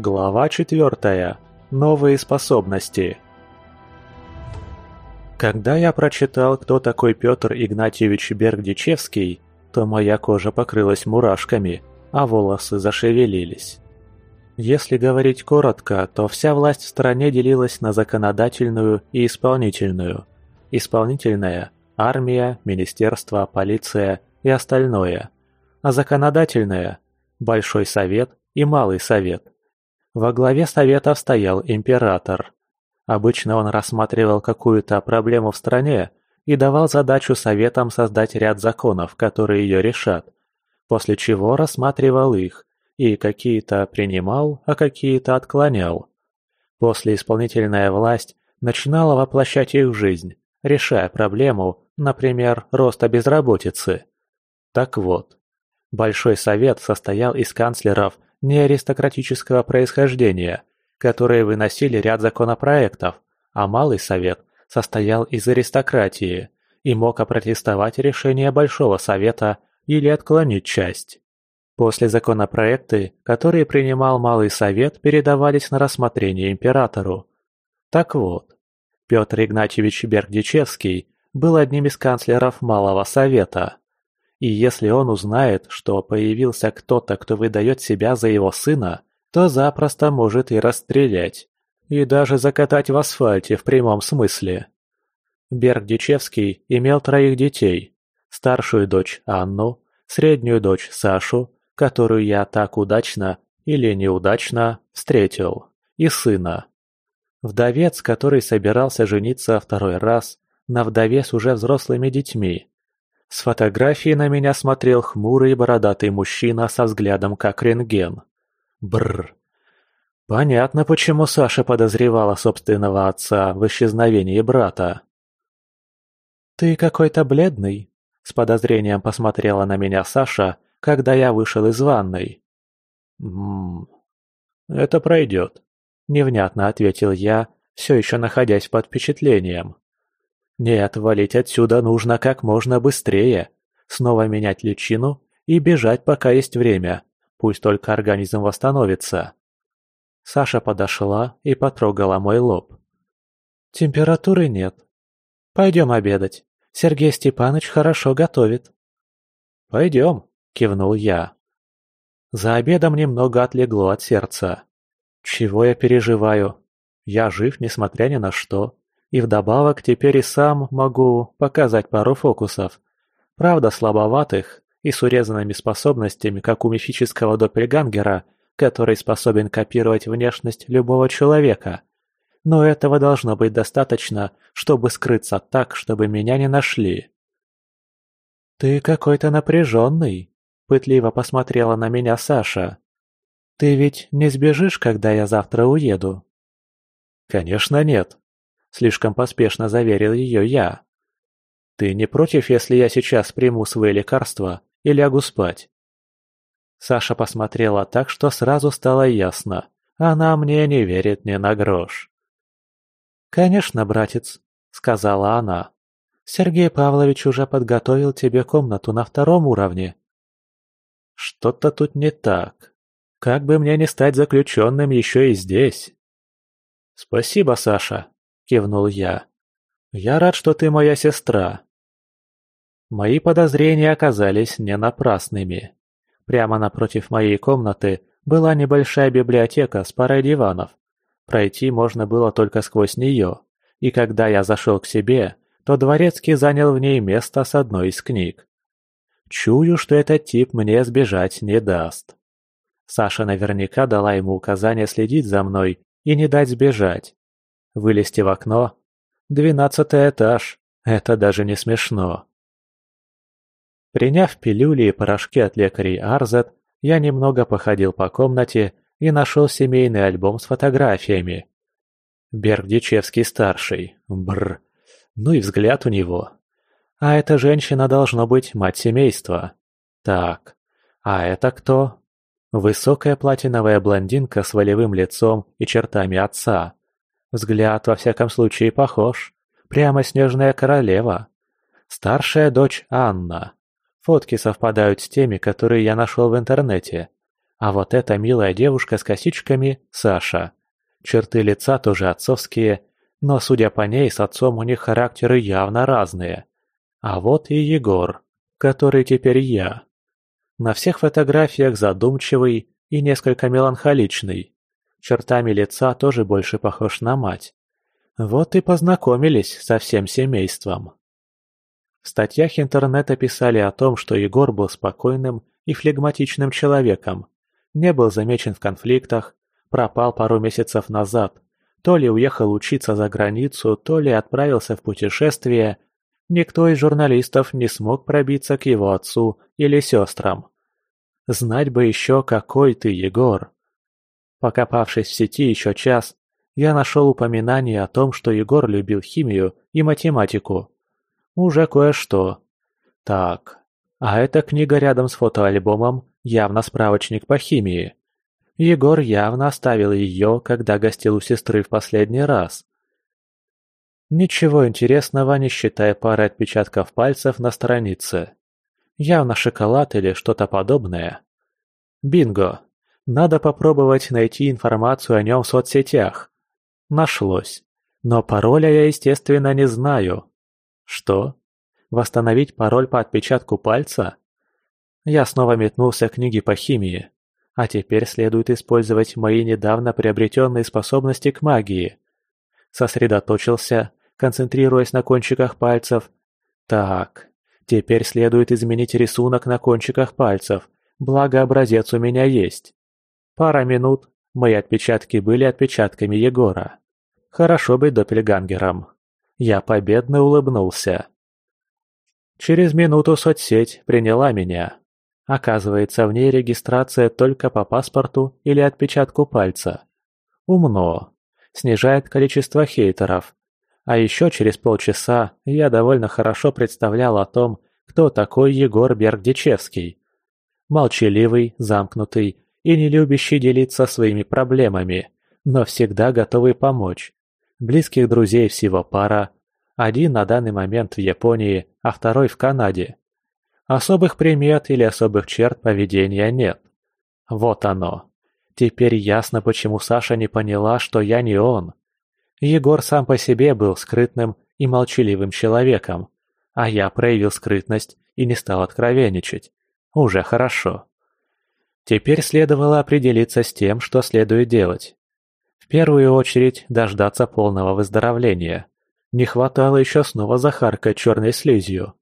Глава четвертая. Новые способности. Когда я прочитал, кто такой Петр Игнатьевич Бергдичевский, то моя кожа покрылась мурашками, а волосы зашевелились. Если говорить коротко, то вся власть в стране делилась на законодательную и исполнительную. Исполнительная – армия, министерство, полиция и остальное. А законодательная – Большой совет и Малый совет – во главе совета стоял император. Обычно он рассматривал какую-то проблему в стране и давал задачу советам создать ряд законов, которые ее решат, после чего рассматривал их и какие-то принимал, а какие-то отклонял. После исполнительная власть начинала воплощать их в жизнь, решая проблему, например, роста безработицы. Так вот, Большой совет состоял из канцлеров неаристократического происхождения, которые выносили ряд законопроектов, а Малый Совет состоял из аристократии и мог опротестовать решение Большого Совета или отклонить часть. После законопроекты, которые принимал Малый Совет, передавались на рассмотрение императору. Так вот, Петр Игнатьевич Бердичевский был одним из канцлеров Малого Совета. И если он узнает, что появился кто-то, кто выдает себя за его сына, то запросто может и расстрелять. И даже закатать в асфальте в прямом смысле. Берг Дичевский имел троих детей. Старшую дочь Анну, среднюю дочь Сашу, которую я так удачно или неудачно встретил, и сына. Вдовец, который собирался жениться второй раз, на вдове с уже взрослыми детьми. С фотографии на меня смотрел хмурый бородатый мужчина со взглядом как рентген. Бррр. Понятно, почему Саша подозревала собственного отца в исчезновении брата. «Ты какой-то бледный», — с подозрением посмотрела на меня Саша, когда я вышел из ванной. «Ммм, это пройдет», — невнятно ответил я, все еще находясь под впечатлением. Нет, валить отсюда нужно как можно быстрее. Снова менять личину и бежать, пока есть время. Пусть только организм восстановится. Саша подошла и потрогала мой лоб. Температуры нет. Пойдем обедать. Сергей Степанович хорошо готовит. Пойдем, кивнул я. За обедом немного отлегло от сердца. Чего я переживаю? Я жив, несмотря ни на что. И вдобавок теперь и сам могу показать пару фокусов. Правда, слабоватых и с урезанными способностями, как у мифического доппельгангера, который способен копировать внешность любого человека. Но этого должно быть достаточно, чтобы скрыться так, чтобы меня не нашли. «Ты какой-то напряженный», — пытливо посмотрела на меня Саша. «Ты ведь не сбежишь, когда я завтра уеду?» «Конечно нет», Слишком поспешно заверил ее я. «Ты не против, если я сейчас приму свои лекарства и лягу спать?» Саша посмотрела так, что сразу стало ясно. Она мне не верит ни на грош. «Конечно, братец», — сказала она. «Сергей Павлович уже подготовил тебе комнату на втором уровне». «Что-то тут не так. Как бы мне не стать заключенным еще и здесь?» «Спасибо, Саша», кивнул я. «Я рад, что ты моя сестра». Мои подозрения оказались не напрасными. Прямо напротив моей комнаты была небольшая библиотека с парой диванов. Пройти можно было только сквозь нее, и когда я зашел к себе, то Дворецкий занял в ней место с одной из книг. Чую, что этот тип мне сбежать не даст. Саша наверняка дала ему указание следить за мной и не дать сбежать. Вылезти в окно? Двенадцатый этаж. Это даже не смешно. Приняв пилюли и порошки от лекарей Арзет, я немного походил по комнате и нашел семейный альбом с фотографиями. Берг-Дичевский-старший. Бррр. Ну и взгляд у него. А эта женщина должно быть мать семейства. Так, а это кто? Высокая платиновая блондинка с волевым лицом и чертами отца. Взгляд, во всяком случае, похож. Прямо снежная королева. Старшая дочь Анна. Фотки совпадают с теми, которые я нашел в интернете. А вот эта милая девушка с косичками – Саша. Черты лица тоже отцовские, но, судя по ней, с отцом у них характеры явно разные. А вот и Егор, который теперь я. На всех фотографиях задумчивый и несколько меланхоличный. Чертами лица тоже больше похож на мать. Вот и познакомились со всем семейством. В статьях интернета писали о том, что Егор был спокойным и флегматичным человеком, не был замечен в конфликтах, пропал пару месяцев назад, то ли уехал учиться за границу, то ли отправился в путешествие. Никто из журналистов не смог пробиться к его отцу или сестрам. Знать бы еще, какой ты, Егор. Покопавшись в сети еще час, я нашел упоминание о том, что Егор любил химию и математику. Уже кое-что. Так, а эта книга рядом с фотоальбомом явно справочник по химии. Егор явно оставил ее, когда гостил у сестры в последний раз. Ничего интересного, не считая пары отпечатков пальцев на странице. Явно шоколад или что-то подобное. Бинго! Надо попробовать найти информацию о нем в соцсетях. Нашлось. Но пароля я, естественно, не знаю. Что? Восстановить пароль по отпечатку пальца? Я снова метнулся к книге по химии. А теперь следует использовать мои недавно приобретенные способности к магии. Сосредоточился, концентрируясь на кончиках пальцев. Так, теперь следует изменить рисунок на кончиках пальцев, благо образец у меня есть. Пара минут, мои отпечатки были отпечатками Егора. Хорошо быть доппельгангером. Я победно улыбнулся. Через минуту соцсеть приняла меня. Оказывается, в ней регистрация только по паспорту или отпечатку пальца. Умно. Снижает количество хейтеров. А еще через полчаса я довольно хорошо представлял о том, кто такой Егор Бергдичевский. Молчаливый, замкнутый и не любящий делиться своими проблемами, но всегда готовый помочь. Близких друзей всего пара. Один на данный момент в Японии, а второй в Канаде. Особых примет или особых черт поведения нет. Вот оно. Теперь ясно, почему Саша не поняла, что я не он. Егор сам по себе был скрытным и молчаливым человеком, а я проявил скрытность и не стал откровенничать. Уже хорошо. Теперь следовало определиться с тем, что следует делать. В первую очередь дождаться полного выздоровления. Не хватало еще снова захаркать черной слизью.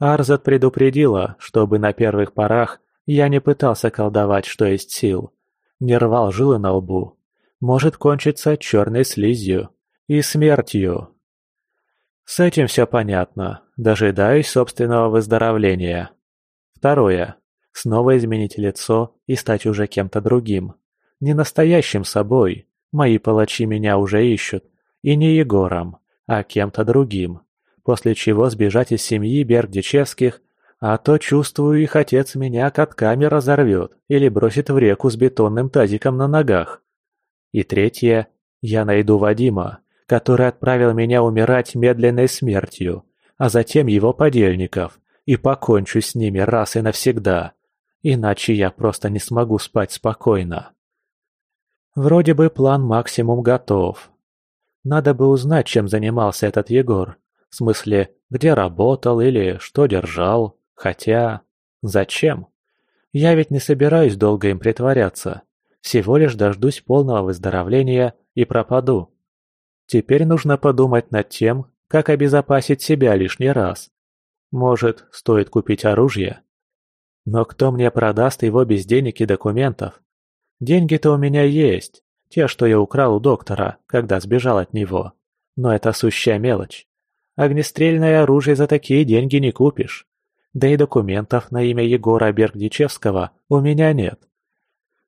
Арзат предупредила, чтобы на первых порах я не пытался колдовать, что есть сил. Не рвал жилы на лбу. Может кончиться черной слизью и смертью. С этим все понятно. Дожидаюсь собственного выздоровления. Второе. Снова изменить лицо и стать уже кем-то другим. Не настоящим собой. Мои палачи меня уже ищут. И не Егором, а кем-то другим после чего сбежать из семьи Бергдичевских, а то, чувствую, их отец меня катками разорвет или бросит в реку с бетонным тазиком на ногах. И третье, я найду Вадима, который отправил меня умирать медленной смертью, а затем его подельников, и покончу с ними раз и навсегда, иначе я просто не смогу спать спокойно. Вроде бы план максимум готов. Надо бы узнать, чем занимался этот Егор, в смысле, где работал или что держал. Хотя... Зачем? Я ведь не собираюсь долго им притворяться. Всего лишь дождусь полного выздоровления и пропаду. Теперь нужно подумать над тем, как обезопасить себя лишний раз. Может, стоит купить оружие? Но кто мне продаст его без денег и документов? Деньги-то у меня есть, те, что я украл у доктора, когда сбежал от него. Но это сущая мелочь. Огнестрельное оружие за такие деньги не купишь. Да и документов на имя Егора Бергдичевского у меня нет.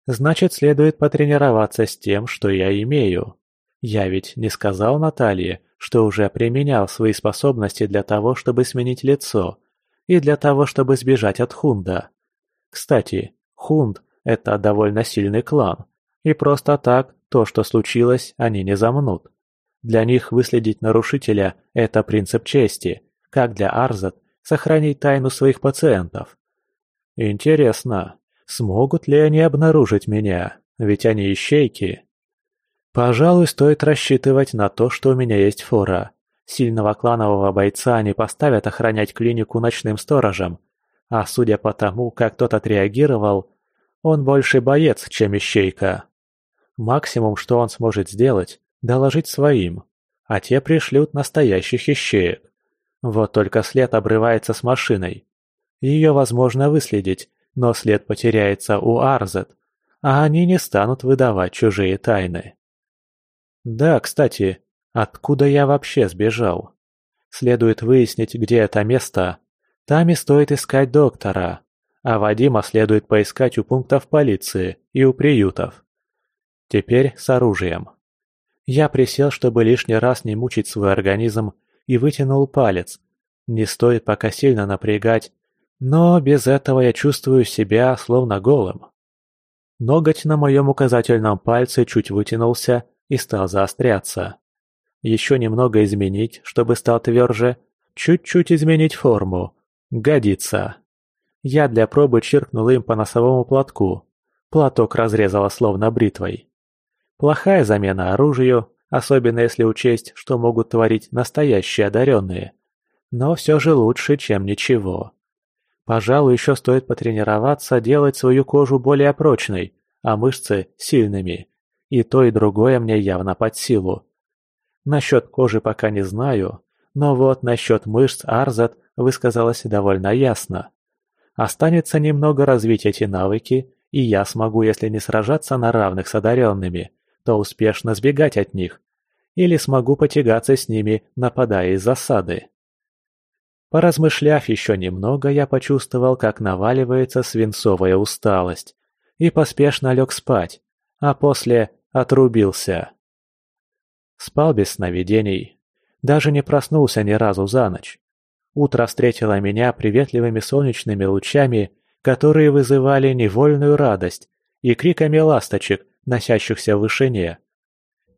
Значит, следует потренироваться с тем, что я имею. Я ведь не сказал Наталье, что уже применял свои способности для того, чтобы сменить лицо, и для того, чтобы сбежать от Хунда. Кстати, Хунд – это довольно сильный клан, и просто так то, что случилось, они не замнут. Для них выследить нарушителя – это принцип чести, как для Арзат сохранить тайну своих пациентов. Интересно, Смогут ли они обнаружить меня? Ведь они ищейки. Пожалуй, стоит рассчитывать на то, что у меня есть фора. Сильного кланового бойца они поставят охранять клинику ночным сторожем. А судя по тому, как тот отреагировал, он больше боец, чем ищейка. Максимум, что он сможет сделать, доложить своим, а те пришлют настоящих ищеек. Вот только след обрывается с машиной. Ее возможно выследить, но след потеряется у Арзет, а они не станут выдавать чужие тайны. Да, кстати, откуда я вообще сбежал? Следует выяснить, где это место. Там и стоит искать доктора, а Вадима следует поискать у пунктов полиции и у приютов. Теперь с оружием. Я присел, чтобы лишний раз не мучить свой организм, и вытянул палец. Не стоит пока сильно напрягать, но без этого я чувствую себя словно голым. Ноготь на моем указательном пальце чуть вытянулся и стал заостряться. Еще немного изменить, чтобы стал тверже, чуть-чуть изменить форму. Годится. Я для пробы чиркнул им по носовому платку. Платок разрезало словно бритвой. Плохая замена оружию, особенно если учесть, что могут творить настоящие одаренные. Но все же лучше, чем ничего. Пожалуй, еще стоит потренироваться делать свою кожу более прочной, а мышцы – сильными. И то, и другое мне явно под силу. Насчет кожи пока не знаю, но вот насчет мышц Арзат высказалась довольно ясно. Останется немного развить эти навыки, и я смогу, если не сражаться на равных с одаренными, то успешно сбегать от них. Или смогу потягаться с ними, нападая из засады. Поразмышляв еще немного, я почувствовал, как наваливается свинцовая усталость, и поспешно лег спать, а после отрубился. Спал без сновидений, даже не проснулся ни разу за ночь. Утро встретило меня приветливыми солнечными лучами, которые вызывали невольную радость, и криками ласточек, носящихся в вышине.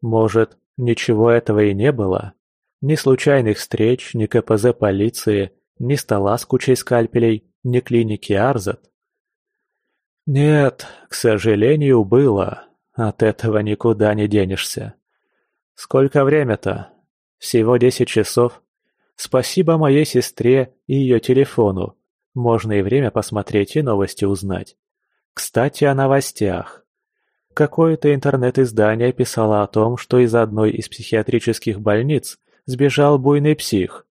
Может, ничего этого и не было? Ни случайных встреч, ни КПЗ полиции, ни стола с кучей скальпелей, ни клиники Арзат? Нет, к сожалению, было. От этого никуда не денешься. Сколько время-то? Всего десять часов. Спасибо моей сестре и ее телефону. Можно и время посмотреть и новости узнать. Кстати, о новостях. Какое-то интернет-издание писало о том, что из одной из психиатрических больниц сбежал буйный псих.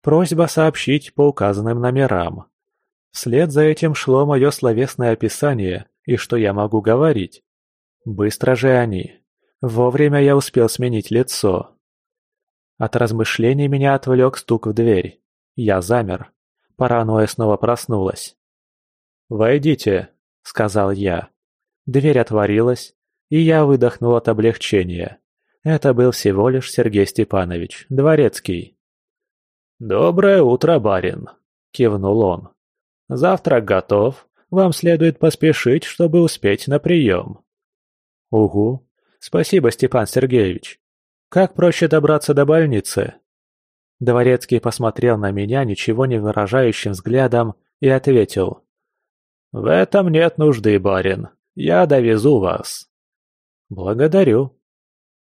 Просьба сообщить по указанным номерам. Вслед за этим шло мое словесное описание и что я могу говорить. Быстро же они. Вовремя я успел сменить лицо. От размышлений меня отвлек стук в дверь. Я замер. Паранойя снова проснулась. «Войдите», — сказал я. Дверь отворилась, и я выдохнул от облегчения. Это был всего лишь Сергей Степанович, дворецкий. «Доброе утро, барин!» – кивнул он. «Завтрак готов. Вам следует поспешить, чтобы успеть на прием». «Угу. Спасибо, Степан Сергеевич. Как проще добраться до больницы?» Дворецкий посмотрел на меня ничего не выражающим взглядом и ответил. «В этом нет нужды, барин. Я довезу вас». «Благодарю».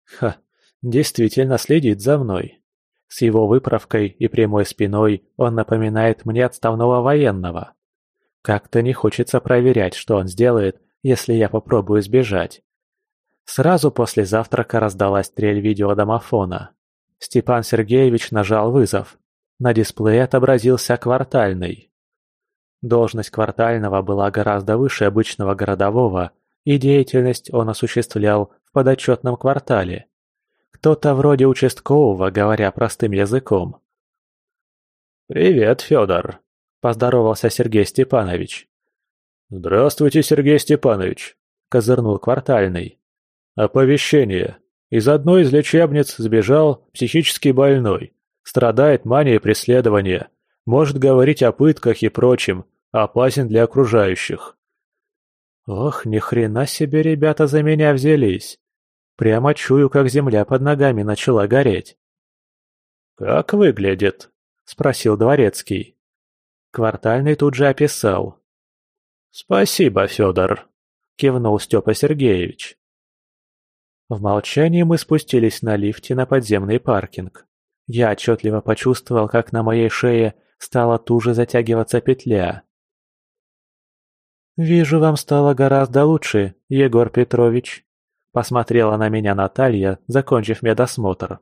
Ха, действительно следит за мной. С его выправкой и прямой спиной он напоминает мне отставного военного. Как-то не хочется проверять, что он сделает, если я попробую сбежать. Сразу после завтрака раздалась трель видеодомофона. Степан Сергеевич нажал вызов. На дисплее отобразился квартальный. Должность квартального была гораздо выше обычного городового, и деятельность он осуществлял в подотчетном квартале. Кто-то вроде участкового, говоря простым языком. «Привет, Федор», – поздоровался Сергей Степанович. «Здравствуйте, Сергей Степанович», – козырнул квартальный. «Оповещение. Из одной из лечебниц сбежал психически больной. Страдает манией преследования. Может говорить о пытках и прочем опасен для окружающих. Ох, ни хрена себе ребята за меня взялись. Прямо чую, как земля под ногами начала гореть. «Как выглядит?» – спросил Дворецкий. Квартальный тут же описал. «Спасибо, Федор», — кивнул Степа Сергеевич. В молчании мы спустились на лифте на подземный паркинг. Я отчетливо почувствовал, как на моей шее стала туже затягиваться петля. «Вижу, вам стало гораздо лучше, Егор Петрович», — посмотрела на меня Наталья, закончив медосмотр.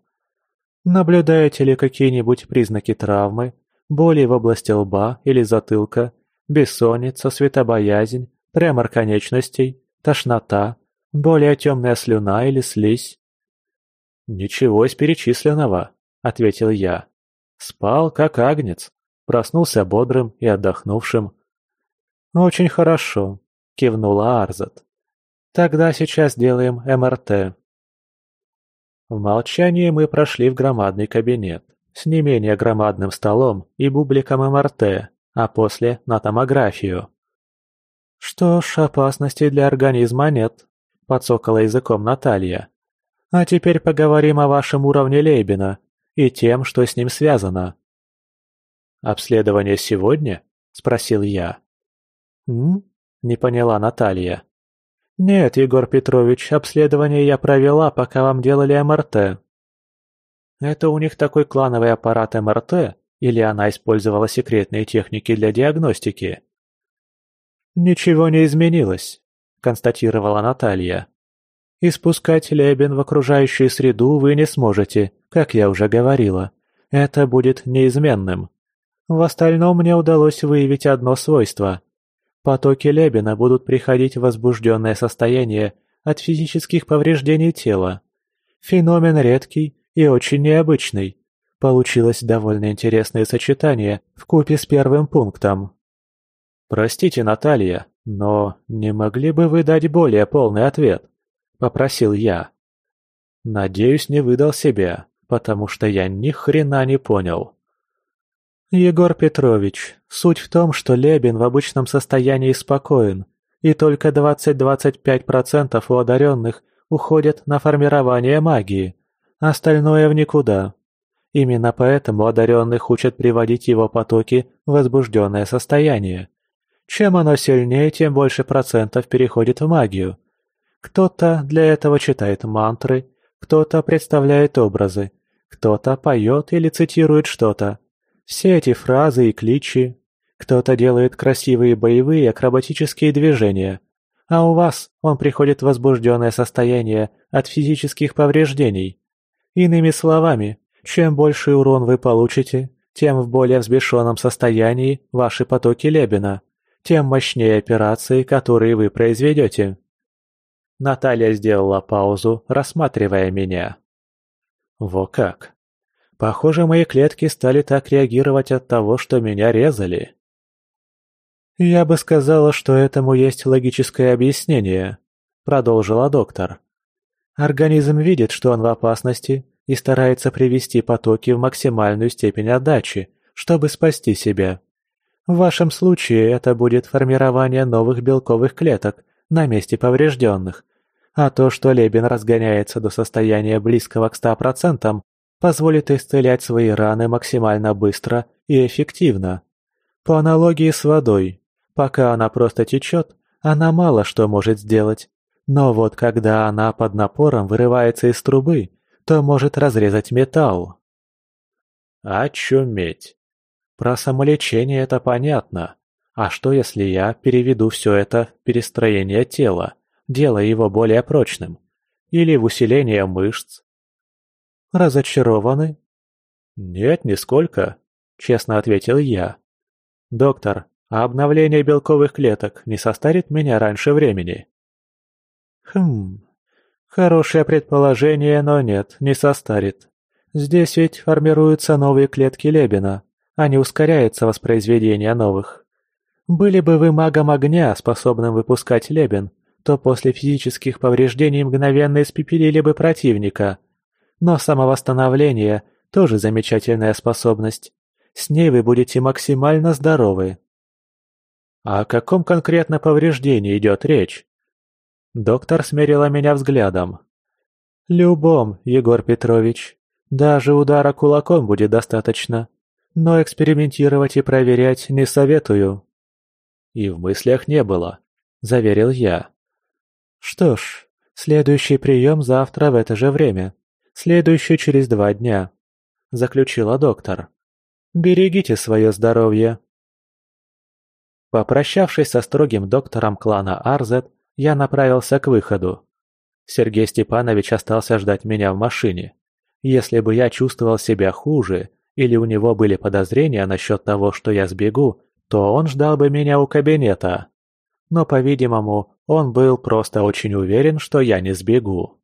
«Наблюдаете ли какие-нибудь признаки травмы, боли в области лба или затылка, бессонница, светобоязнь, тремор конечностей, тошнота, более темная слюна или слизь?» «Ничего из перечисленного», — ответил я. «Спал, как агнец, проснулся бодрым и отдохнувшим». «Очень хорошо», — кивнула Арзат. «Тогда сейчас делаем МРТ». В молчании мы прошли в громадный кабинет с не менее громадным столом и бубликом МРТ, а после на томографию. «Что ж, опасностей для организма нет», — подсокала языком Наталья. «А теперь поговорим о вашем уровне Лейбина и тем, что с ним связано». «Обследование сегодня?» — спросил я. «М?» — не поняла Наталья. «Нет, Егор Петрович, обследование я провела, пока вам делали МРТ». «Это у них такой клановый аппарат МРТ, или она использовала секретные техники для диагностики?» «Ничего не изменилось», — констатировала Наталья. «Испускать лебен в окружающую среду вы не сможете, как я уже говорила. Это будет неизменным. В остальном мне удалось выявить одно свойство — Потоки Лебена будут приходить в возбужденное состояние от физических повреждений тела. Феномен редкий и очень необычный. Получилось довольно интересное сочетание в купе с первым пунктом. «Простите, Наталья, но не могли бы вы дать более полный ответ?» – попросил я. Надеюсь, не выдал себя, потому что я ни хрена не понял. «Егор Петрович, суть в том, что Лебин в обычном состоянии спокоен, и только 20-25% у одаренных уходят на формирование магии, остальное в никуда. Именно поэтому одаренных учат приводить его потоки в возбужденное состояние. Чем оно сильнее, тем больше процентов переходит в магию. Кто-то для этого читает мантры, кто-то представляет образы, кто-то поет или цитирует что-то. Все эти фразы и кличи. Кто-то делает красивые боевые акробатические движения, а у вас он приходит в возбужденное состояние от физических повреждений. Иными словами, чем больше урон вы получите, тем в более взбешенном состоянии ваши потоки Лебена, тем мощнее операции, которые вы произведете. Наталья сделала паузу, рассматривая меня. Во как! Похоже, мои клетки стали так реагировать от того, что меня резали. «Я бы сказала, что этому есть логическое объяснение», — продолжила доктор. «Организм видит, что он в опасности, и старается привести потоки в максимальную степень отдачи, чтобы спасти себя. В вашем случае это будет формирование новых белковых клеток на месте поврежденных, а то, что Лебен разгоняется до состояния близкого к 100%, позволит исцелять свои раны максимально быстро и эффективно. По аналогии с водой, пока она просто течет, она мало что может сделать. Но вот когда она под напором вырывается из трубы, то может разрезать металл. Очуметь. Про самолечение это понятно. А что если я переведу все это в перестроение тела, делая его более прочным? Или в усиление мышц, «Разочарованы?» «Нет, нисколько», — честно ответил я. «Доктор, а обновление белковых клеток не состарит меня раньше времени?» «Хм... Хорошее предположение, но нет, не состарит. Здесь ведь формируются новые клетки Лебена, а не ускоряется воспроизведение новых. Были бы вы магом огня, способным выпускать Лебен, то после физических повреждений мгновенно испепелили бы противника — но самовосстановление – тоже замечательная способность. С ней вы будете максимально здоровы. О каком конкретно повреждении идет речь? Доктор смерила меня взглядом. Любом, Егор Петрович. Даже удара кулаком будет достаточно. Но экспериментировать и проверять не советую. И в мыслях не было, заверил я. Что ж, следующий прием завтра в это же время. Следующий через два дня, заключила доктор. Берегите свое здоровье. Попрощавшись со строгим доктором клана Арзет, я направился к выходу. Сергей Степанович остался ждать меня в машине. Если бы я чувствовал себя хуже, или у него были подозрения насчет того, что я сбегу, то он ждал бы меня у кабинета. Но, по-видимому, он был просто очень уверен, что я не сбегу.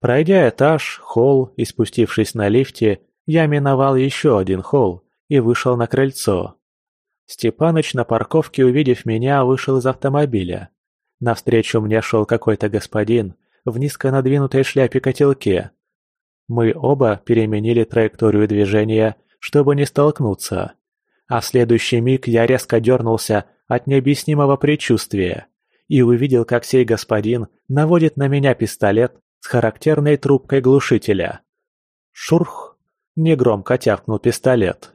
Пройдя этаж, холл и спустившись на лифте, я миновал еще один холл и вышел на крыльцо. Степаныч на парковке, увидев меня, вышел из автомобиля. Навстречу мне шел какой-то господин в низко надвинутой шляпе-котелке. Мы оба переменили траекторию движения, чтобы не столкнуться. А в следующий миг я резко дернулся от необъяснимого предчувствия и увидел, как сей господин наводит на меня пистолет с характерной трубкой глушителя. Шурх! Негромко тявкнул пистолет.